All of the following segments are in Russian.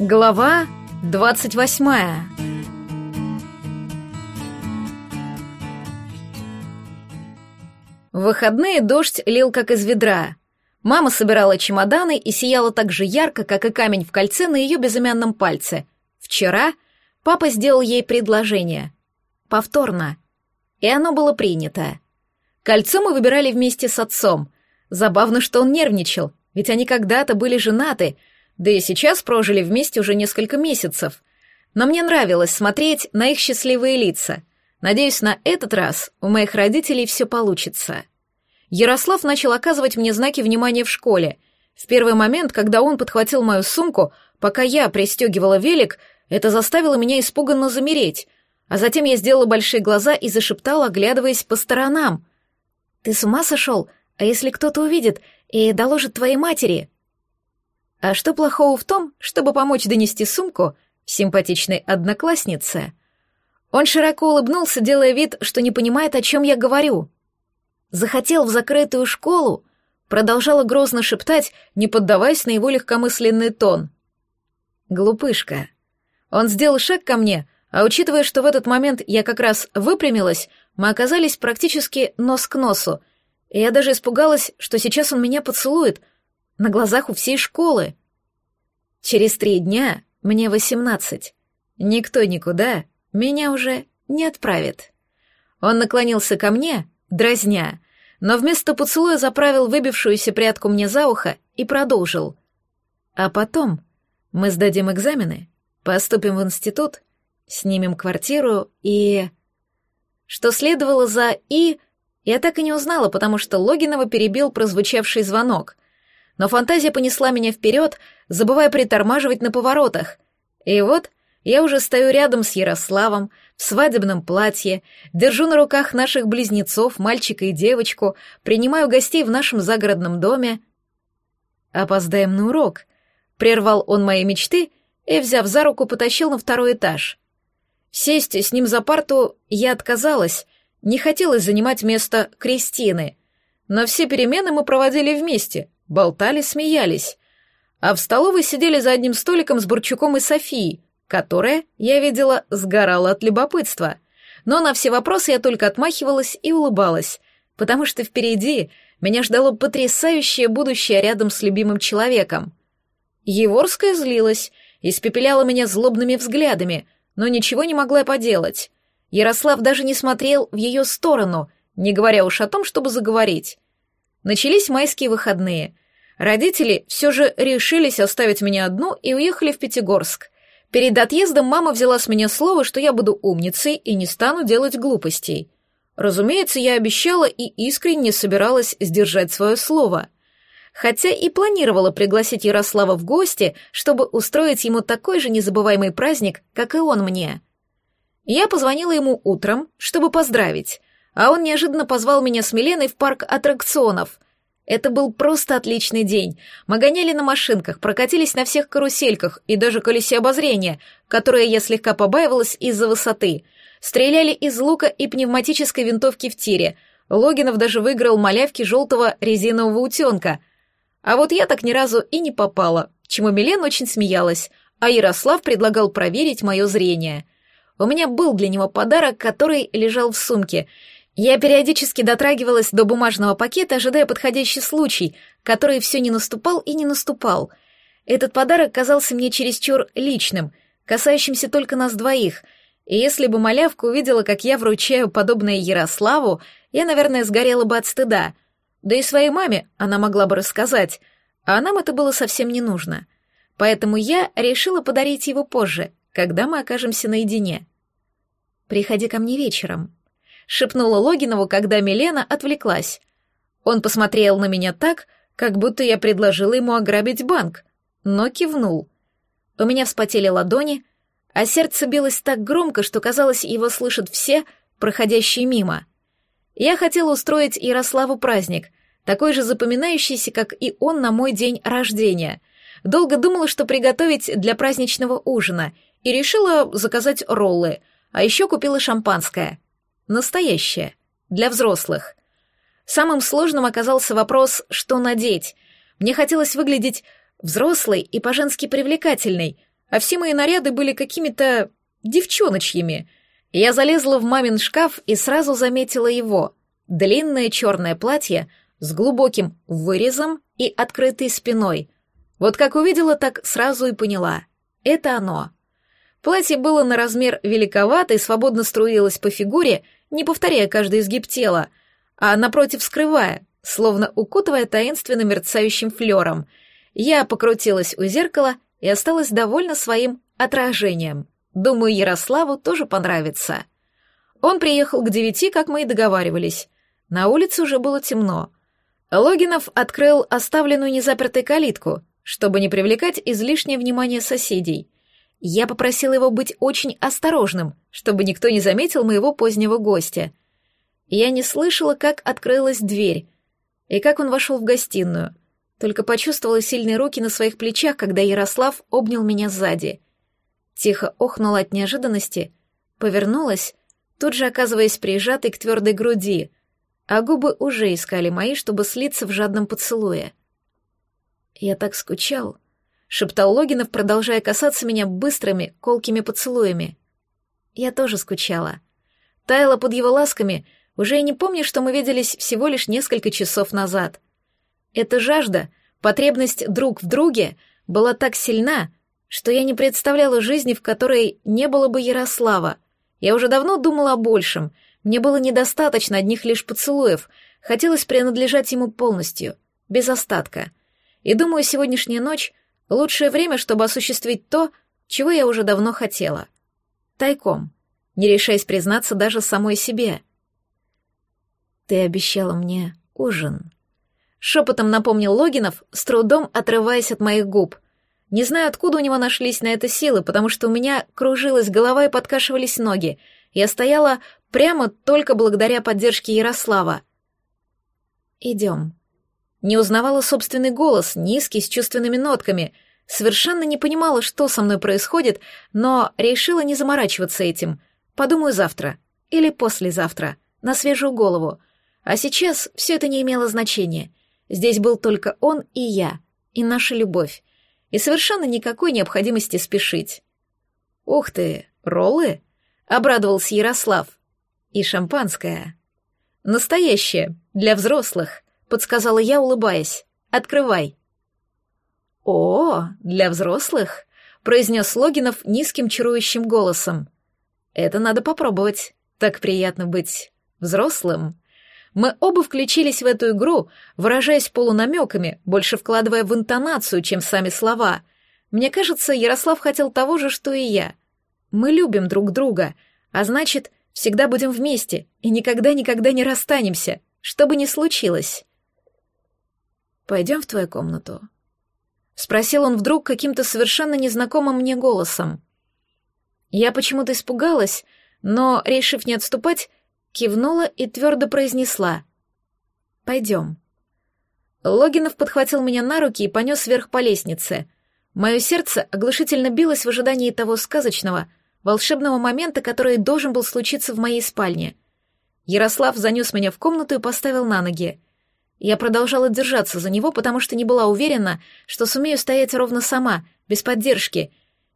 Глава двадцать восьмая. В выходные дождь лил как из ведра. Мама собирала чемоданы и сияла так же ярко, как и камень в кольце на ее безымянном пальце. Вчера папа сделал ей предложение. Повторно. И оно было принято. Кольцо мы выбирали вместе с отцом. Забавно, что он нервничал, ведь они когда-то были женаты — да и сейчас прожили вместе уже несколько месяцев. Но мне нравилось смотреть на их счастливые лица. Надеюсь, на этот раз у моих родителей все получится. Ярослав начал оказывать мне знаки внимания в школе. В первый момент, когда он подхватил мою сумку, пока я пристегивала велик, это заставило меня испуганно замереть. А затем я сделала большие глаза и зашептала, оглядываясь по сторонам. «Ты с ума сошел? А если кто-то увидит и доложит твоей матери?» А что плохого в том, чтобы помочь донести сумку симпатичной однокласснице? Он широко улыбнулся, делая вид, что не понимает, о чем я говорю. Захотел в закрытую школу, продолжала грозно шептать, не поддаваясь на его легкомысленный тон. Глупышка. Он сделал шаг ко мне, а учитывая, что в этот момент я как раз выпрямилась, мы оказались практически нос к носу, и я даже испугалась, что сейчас он меня поцелует — на глазах у всей школы. Через три дня мне восемнадцать. Никто никуда меня уже не отправит. Он наклонился ко мне, дразня, но вместо поцелуя заправил выбившуюся прядку мне за ухо и продолжил. А потом мы сдадим экзамены, поступим в институт, снимем квартиру и... Что следовало за «и», я так и не узнала, потому что Логинова перебил прозвучавший звонок — но фантазия понесла меня вперед, забывая притормаживать на поворотах. И вот я уже стою рядом с Ярославом в свадебном платье, держу на руках наших близнецов, мальчика и девочку, принимаю гостей в нашем загородном доме. «Опоздаем на урок», — прервал он мои мечты и, взяв за руку, потащил на второй этаж. Сесть с ним за парту я отказалась, не хотелось занимать место Кристины, но все перемены мы проводили вместе — болтали, смеялись. А в столовой сидели за одним столиком с Бурчуком и Софией, которая, я видела, сгорала от любопытства. Но на все вопросы я только отмахивалась и улыбалась, потому что впереди меня ждало потрясающее будущее рядом с любимым человеком. Еворская злилась, испепеляла меня злобными взглядами, но ничего не могла поделать. Ярослав даже не смотрел в ее сторону, не говоря уж о том, чтобы заговорить. Начались майские выходные. Родители все же решились оставить меня одну и уехали в Пятигорск. Перед отъездом мама взяла с меня слово, что я буду умницей и не стану делать глупостей. Разумеется, я обещала и искренне собиралась сдержать свое слово. Хотя и планировала пригласить Ярослава в гости, чтобы устроить ему такой же незабываемый праздник, как и он мне. Я позвонила ему утром, чтобы поздравить, а он неожиданно позвал меня с Миленой в парк аттракционов. Это был просто отличный день. Мы гоняли на машинках, прокатились на всех карусельках и даже колесе обозрения, которое я слегка побаивалась из-за высоты. Стреляли из лука и пневматической винтовки в тире. Логинов даже выиграл малявки желтого резинового утенка. А вот я так ни разу и не попала, чему Милен очень смеялась, а Ярослав предлагал проверить мое зрение. У меня был для него подарок, который лежал в сумке — я периодически дотрагивалась до бумажного пакета, ожидая подходящий случай, который все не наступал и не наступал. Этот подарок казался мне чересчур личным, касающимся только нас двоих, и если бы малявка увидела, как я вручаю подобное Ярославу, я, наверное, сгорела бы от стыда. Да и своей маме она могла бы рассказать, а нам это было совсем не нужно. Поэтому я решила подарить его позже, когда мы окажемся наедине. «Приходи ко мне вечером», шепнула Логинову, когда Милена отвлеклась. Он посмотрел на меня так, как будто я предложила ему ограбить банк, но кивнул. У меня вспотели ладони, а сердце билось так громко, что казалось, его слышат все, проходящие мимо. Я хотела устроить Ярославу праздник, такой же запоминающийся, как и он на мой день рождения. Долго думала, что приготовить для праздничного ужина, и решила заказать роллы, а еще купила шампанское — Настоящее. Для взрослых. Самым сложным оказался вопрос, что надеть. Мне хотелось выглядеть взрослой и по-женски привлекательной, а все мои наряды были какими-то девчоночьими. Я залезла в мамин шкаф и сразу заметила его. Длинное черное платье с глубоким вырезом и открытой спиной. Вот как увидела, так сразу и поняла. Это оно. Платье было на размер великовато и свободно струилось по фигуре, не повторяя каждый изгиб тела, а напротив скрывая, словно укутывая таинственно мерцающим флером. Я покрутилась у зеркала и осталась довольна своим отражением. Думаю, Ярославу тоже понравится. Он приехал к девяти, как мы и договаривались. На улице уже было темно. Логинов открыл оставленную незапертой калитку, чтобы не привлекать излишнее внимание соседей. Я попросила его быть очень осторожным, чтобы никто не заметил моего позднего гостя. Я не слышала, как открылась дверь и как он вошел в гостиную, только почувствовала сильные руки на своих плечах, когда Ярослав обнял меня сзади. Тихо охнула от неожиданности, повернулась, тут же оказываясь прижатой к твердой груди, а губы уже искали мои, чтобы слиться в жадном поцелуе. «Я так скучал», — шептал Логинов, продолжая касаться меня быстрыми, колкими поцелуями. Я тоже скучала. Таяла под его ласками, уже и не помню, что мы виделись всего лишь несколько часов назад. Эта жажда, потребность друг в друге была так сильна, что я не представляла жизни, в которой не было бы Ярослава. Я уже давно думала о большем — мне было недостаточно одних лишь поцелуев, хотелось принадлежать ему полностью, без остатка. И думаю, сегодняшняя ночь — лучшее время, чтобы осуществить то, чего я уже давно хотела. Тайком, не решаясь признаться даже самой себе. «Ты обещала мне ужин», — шепотом напомнил Логинов, с трудом отрываясь от моих губ. Не знаю, откуда у него нашлись на это силы, потому что у меня кружилась голова и подкашивались ноги. Я стояла Прямо только благодаря поддержке Ярослава. «Идем». Не узнавала собственный голос, низкий, с чувственными нотками. Совершенно не понимала, что со мной происходит, но решила не заморачиваться этим. Подумаю завтра. Или послезавтра. На свежую голову. А сейчас все это не имело значения. Здесь был только он и я, и наша любовь. И совершенно никакой необходимости спешить. «Ух ты, роллы?» — обрадовался Ярослав. И шампанское. Настоящее, для взрослых, подсказала я, улыбаясь. Открывай. О, для взрослых, произнес Логинов низким чарующим голосом. Это надо попробовать. Так приятно быть взрослым. Мы оба включились в эту игру, выражаясь полунамеками, больше вкладывая в интонацию, чем сами слова. Мне кажется, Ярослав хотел того же, что и я. Мы любим друг друга, а значит, Всегда будем вместе и никогда-никогда не расстанемся, что бы ни случилось. Пойдем в твою комнату. Спросил он вдруг каким-то совершенно незнакомым мне голосом. Я почему-то испугалась, но, решив не отступать, кивнула и твердо произнесла. «Пойдем». Логинов подхватил меня на руки и понес вверх по лестнице. Мое сердце оглушительно билось в ожидании того сказочного, волшебного момента, который должен был случиться в моей спальне. Ярослав занес меня в комнату и поставил на ноги. Я продолжала держаться за него, потому что не была уверена, что сумею стоять ровно сама, без поддержки.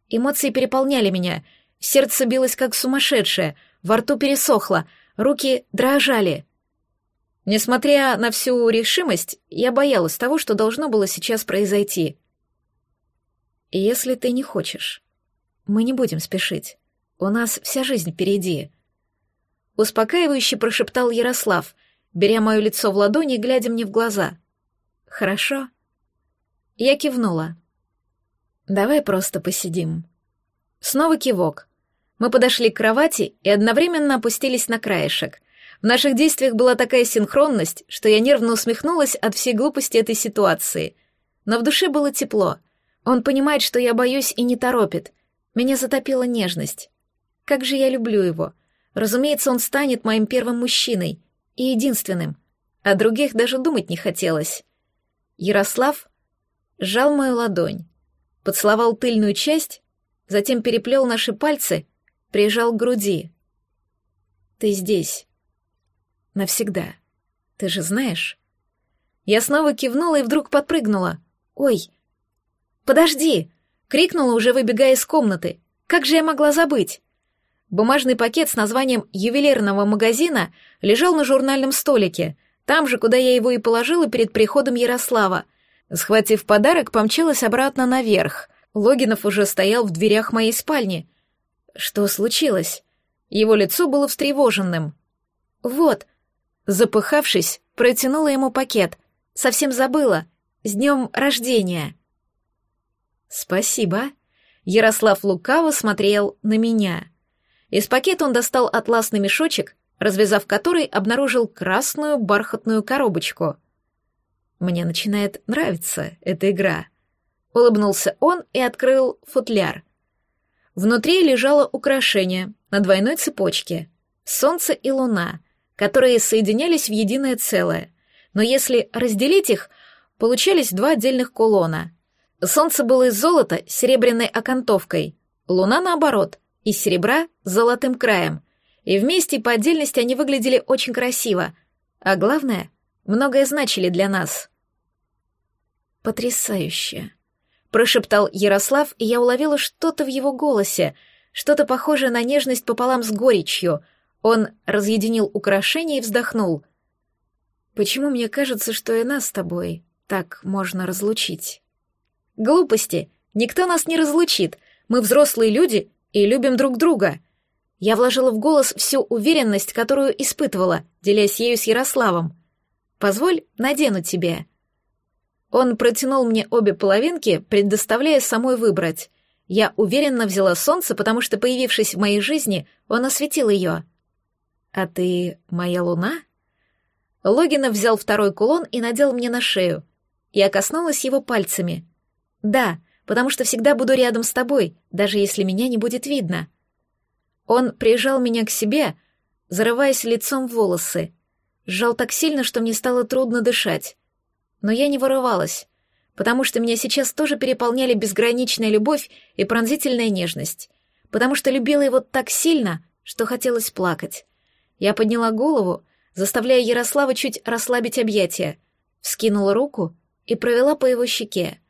Эмоции переполняли меня, сердце билось как сумасшедшее, во рту пересохло, руки дрожали. Несмотря на всю решимость, я боялась того, что должно было сейчас произойти. «Если ты не хочешь, мы не будем спешить. У нас вся жизнь впереди. Успокаивающе прошептал Ярослав, беря мое лицо в ладони и глядя мне в глаза. Хорошо. Я кивнула. Давай просто посидим. Снова кивок. Мы подошли к кровати и одновременно опустились на краешек. В наших действиях была такая синхронность, что я нервно усмехнулась от всей глупости этой ситуации. Но в душе было тепло. Он понимает, что я боюсь и не торопит. Меня затопила нежность. Как же я люблю его. Разумеется, он станет моим первым мужчиной и единственным. О других даже думать не хотелось. Ярослав сжал мою ладонь, поцеловал тыльную часть, затем переплел наши пальцы, прижал к груди. «Ты здесь. Навсегда. Ты же знаешь?» Я снова кивнула и вдруг подпрыгнула. «Ой! Подожди!» Крикнула, уже выбегая из комнаты. Как же я могла забыть? Бумажный пакет с названием ювелирного магазина лежал на журнальном столике, там же, куда я его и положила перед приходом Ярослава. Схватив подарок, помчалась обратно наверх. Логинов уже стоял в дверях моей спальни. Что случилось? Его лицо было встревоженным. «Вот», запыхавшись, протянула ему пакет. Совсем забыла. С днем рождения. Спасибо. Ярослав лукаво смотрел на меня. Из пакета он достал атласный мешочек, развязав который, обнаружил красную бархатную коробочку. Мне начинает нравиться эта игра. Улыбнулся он и открыл футляр. Внутри лежало украшение на двойной цепочке. Солнце и луна, которые соединялись в единое целое. Но если разделить их, получались два отдельных кулона. Солнце было из золота с серебряной окантовкой, луна наоборот, из серебра с золотым краем. И вместе по отдельности они выглядели очень красиво, а главное, многое значили для нас. «Потрясающе!» — прошептал Ярослав, и я уловила что-то в его голосе, что-то похожее на нежность пополам с горечью. Он разъединил украшение и вздохнул. «Почему мне кажется, что и нас с тобой так можно разлучить?» «Глупости! Никто нас не разлучит. Мы взрослые люди и любим друг друга». Я вложила в голос всю уверенность, которую испытывала, делясь ею с Ярославом. «Позволь, надену тебе». Он протянул мне обе половинки, предоставляя самой выбрать. Я уверенно взяла солнце, потому что, появившись в моей жизни, он осветил ее. «А ты моя луна?» Логинов взял второй кулон и надел мне на шею. Я коснулась его пальцами. «Да, потому что всегда буду рядом с тобой, даже если меня не будет видно». Он прижал меня к себе, зарываясь лицом в волосы. Сжал так сильно, что мне стало трудно дышать. Но я не вырывалась, потому что меня сейчас тоже переполняли безграничная любовь и пронзительная нежность, потому что любила его так сильно, что хотелось плакать. Я подняла голову, заставляя Ярослава чуть расслабить объятия, вскинула руку и провела по его щеке.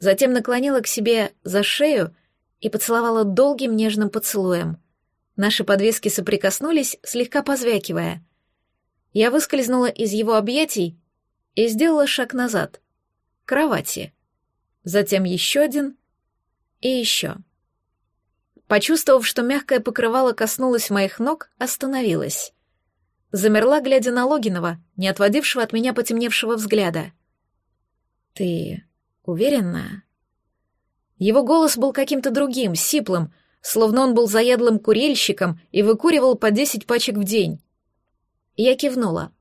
Затем наклонила к себе за шею и поцеловала долгим нежным поцелуем. Наши подвески соприкоснулись, слегка позвякивая. Я выскользнула из его объятий и сделала шаг назад, к кровати. Затем еще один и еще. Почувствовав, что мягкое покрывало коснулось моих ног, остановилась. Замерла, глядя на Логинова, не отводившего от меня потемневшего взгляда. «Ты уверена?» Его голос был каким-то другим, сиплым, словно он был заядлым курильщиком и выкуривал по десять пачек в день. Я кивнула.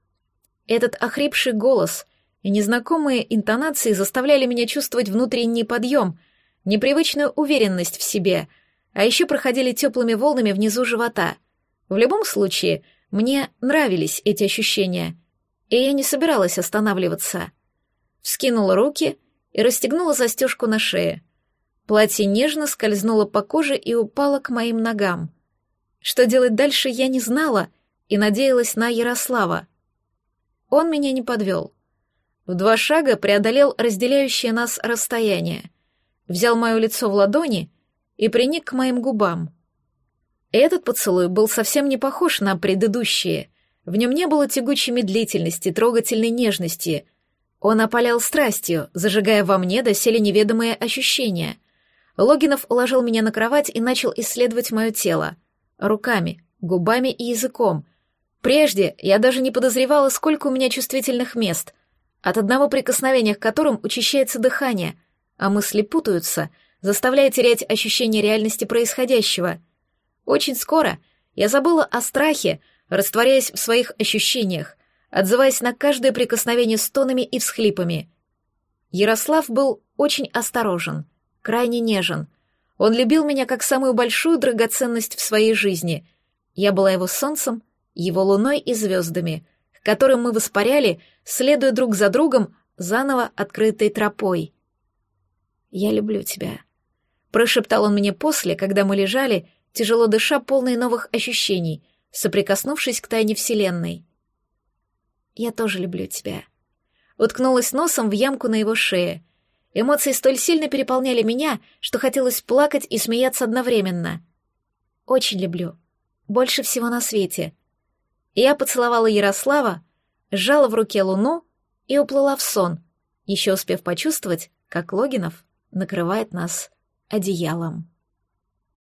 Этот охрипший голос и незнакомые интонации заставляли меня чувствовать внутренний подъем, непривычную уверенность в себе, а еще проходили теплыми волнами внизу живота. В любом случае, мне нравились эти ощущения, и я не собиралась останавливаться. Вскинула руки и расстегнула застежку на шее. Платье нежно скользнуло по коже и упало к моим ногам. Что делать дальше, я не знала и надеялась на Ярослава. Он меня не подвел. В два шага преодолел разделяющее нас расстояние, взял мое лицо в ладони и приник к моим губам. Этот поцелуй был совсем не похож на предыдущие. В нем не было тягучей медлительности, трогательной нежности. Он опалял страстью, зажигая во мне доселе неведомые ощущения. Логинов уложил меня на кровать и начал исследовать мое тело. Руками, губами и языком. Прежде я даже не подозревала, сколько у меня чувствительных мест, от одного прикосновения к которым учащается дыхание, а мысли путаются, заставляя терять ощущение реальности происходящего — очень скоро я забыла о страхе, растворяясь в своих ощущениях, отзываясь на каждое прикосновение стонами и всхлипами. Ярослав был очень осторожен, крайне нежен. Он любил меня как самую большую драгоценность в своей жизни. Я была его солнцем, его луной и звездами, к которым мы воспаряли, следуя друг за другом заново открытой тропой. «Я люблю тебя», — прошептал он мне после, когда мы лежали, тяжело дыша, полные новых ощущений, соприкоснувшись к тайне Вселенной. «Я тоже люблю тебя». Уткнулась носом в ямку на его шее. Эмоции столь сильно переполняли меня, что хотелось плакать и смеяться одновременно. Очень люблю. Больше всего на свете. Я поцеловала Ярослава, сжала в руке луну и уплыла в сон, еще успев почувствовать, как Логинов накрывает нас одеялом.